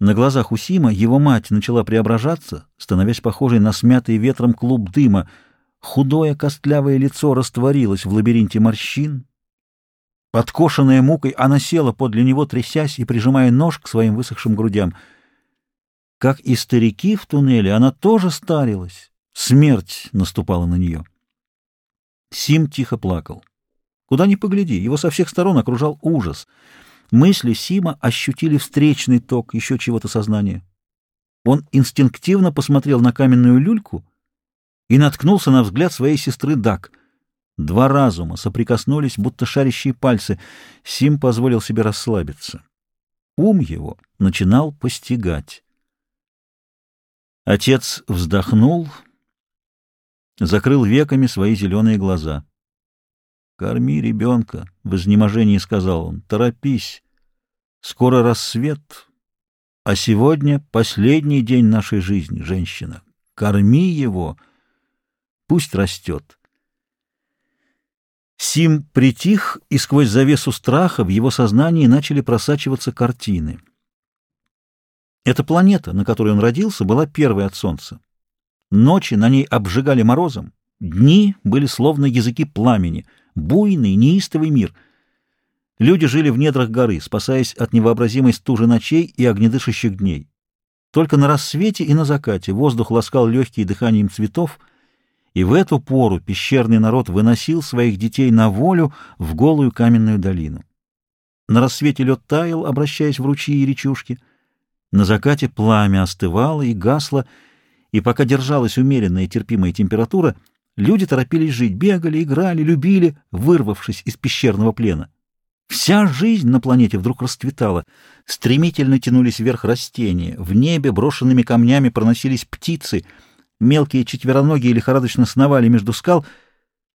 На глазах у Сима его мать начала преображаться, становясь похожей на смятый ветром клуб дыма. Худое костлявое лицо растворилось в лабиринте морщин. Подкошенная мукой, она села подле него, трясясь и прижимая нож к своим высохшим грудям. Как и старики в туннеле, она тоже старилась. Смерть наступала на нее. Сим тихо плакал. Куда ни погляди, его со всех сторон окружал ужас — Мысли Сима ощутили встречный ток еще чего-то сознания. Он инстинктивно посмотрел на каменную люльку и наткнулся на взгляд своей сестры Дак. Два разума соприкоснулись, будто шарящие пальцы. Сим позволил себе расслабиться. Ум его начинал постигать. Отец вздохнул, закрыл веками свои зеленые глаза — «Корми ребенка», — в изнеможении сказал он, — «торопись. Скоро рассвет, а сегодня последний день нашей жизни, женщина. Корми его, пусть растет». Сим притих, и сквозь завесу страха в его сознании начали просачиваться картины. Эта планета, на которой он родился, была первой от Солнца. Ночи на ней обжигали морозом, дни были словно языки пламени — буйный, неистовый мир. Люди жили в недрах горы, спасаясь от невообразимой стужи ночей и огнедышащих дней. Только на рассвете и на закате воздух ласкал легкие дыханием цветов, и в эту пору пещерный народ выносил своих детей на волю в голую каменную долину. На рассвете лед таял, обращаясь в ручьи и речушки. На закате пламя остывало и гасло, и пока держалась умеренная терпимая температура — Люди торопились жить, бегали, играли, любили, вырвавшись из пещерного плена. Вся жизнь на планете вдруг расцветала. Стремительно тянулись вверх растения, в небе брошенными камнями проносились птицы, мелкие четвероногие лихорадочно сновали между скал.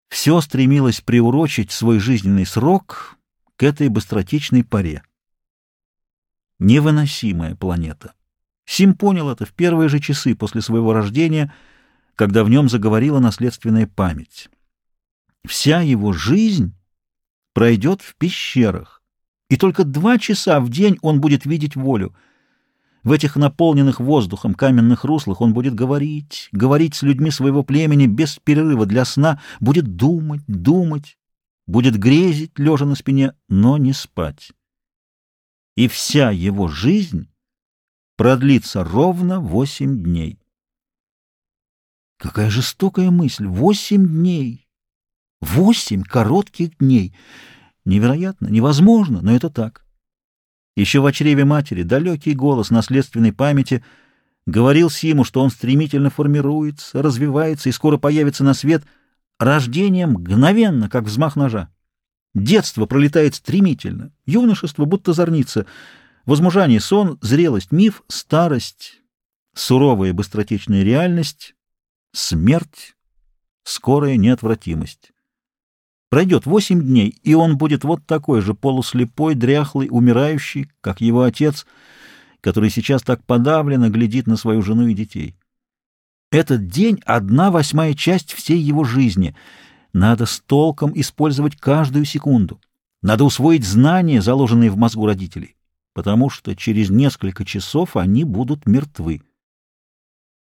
Все стремилось приурочить свой жизненный срок к этой быстротечной паре. Невыносимая планета. Сим понял это в первые же часы после своего рождения — когда в нем заговорила наследственная память. Вся его жизнь пройдет в пещерах, и только два часа в день он будет видеть волю. В этих наполненных воздухом каменных руслах он будет говорить, говорить с людьми своего племени без перерыва для сна, будет думать, думать, будет грезить, лежа на спине, но не спать. И вся его жизнь продлится ровно восемь дней. Какая жестокая мысль! Восемь дней! Восемь коротких дней! Невероятно, невозможно, но это так. Еще в чреве матери далекий голос наследственной памяти говорил Симу, что он стремительно формируется, развивается и скоро появится на свет рождением мгновенно, как взмах ножа. Детство пролетает стремительно, юношество будто зорница, возмужание — сон, зрелость — миф, старость — суровая быстротечная реальность, Смерть — скорая неотвратимость. Пройдет восемь дней, и он будет вот такой же полуслепой, дряхлый, умирающий, как его отец, который сейчас так подавленно глядит на свою жену и детей. Этот день — одна восьмая часть всей его жизни. Надо с толком использовать каждую секунду. Надо усвоить знания, заложенные в мозгу родителей, потому что через несколько часов они будут мертвы.